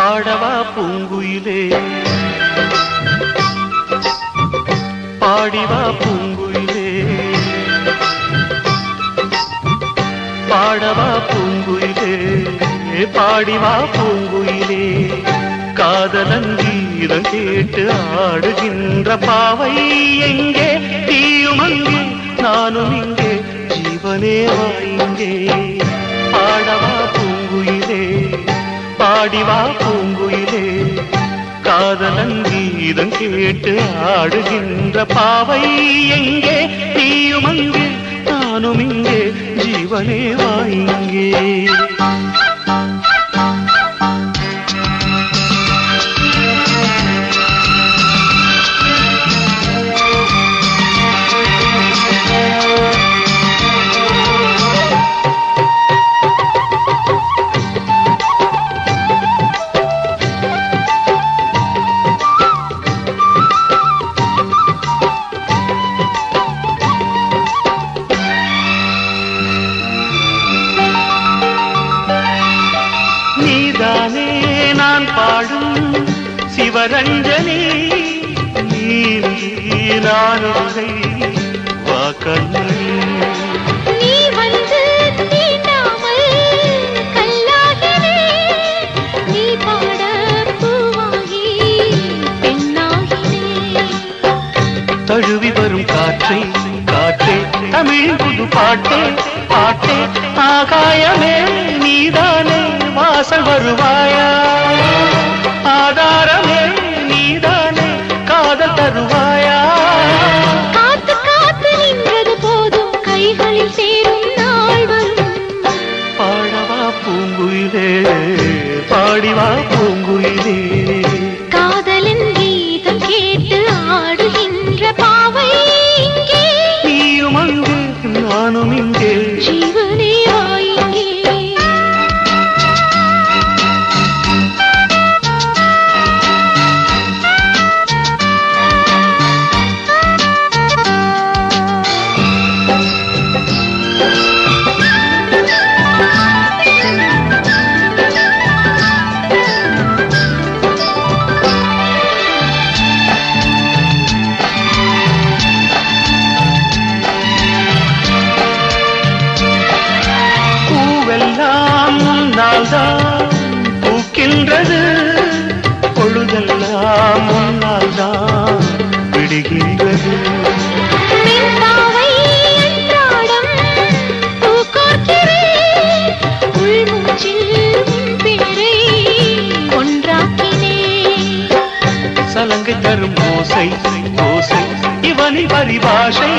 பாடவா பூங்குயிலே? பாடிவா பூங்குயிலே? பாடவா பூங்குயிலே? பாடிவா பூங்குயிலே? காதலன் கீதம் கேட்டு ஆடுகின்ற பாவை எங்கே? தீயும் அங்கே நானும் இங்கே ஜீவனே வாயிங்கே பாடவா பாடிவா பூங்குயிலே. காதலன் கீதம் கேட்டு ஆடுகின்ற பாவை எங்கே? நீயும் அங்கே நானும் இங்கே ஜீவனே வா நீதானே நான் பாடும் சிவரஞ்சனி. நீ நான் இல்லை வா கண்ணனி நீ வந்து தீண்டாமல் கல்லாகினே. நீ பாட பூவாகி பெண்ணாகினே. தழுவி வரும் காற்றே காற்றே தமிழ் புது பாட்டே பாட்டே ஆகாயமே. நானும் இங்கே. ஜீவனே பூவெல்லாம் முன்னால்தான் பூக்கின்றது. பொழுதெல்லாம் முன்னால்தான் விடுகின்றது. சலங்கை தரும் ஓசை ஓசை. இவனி வரி பாஷை.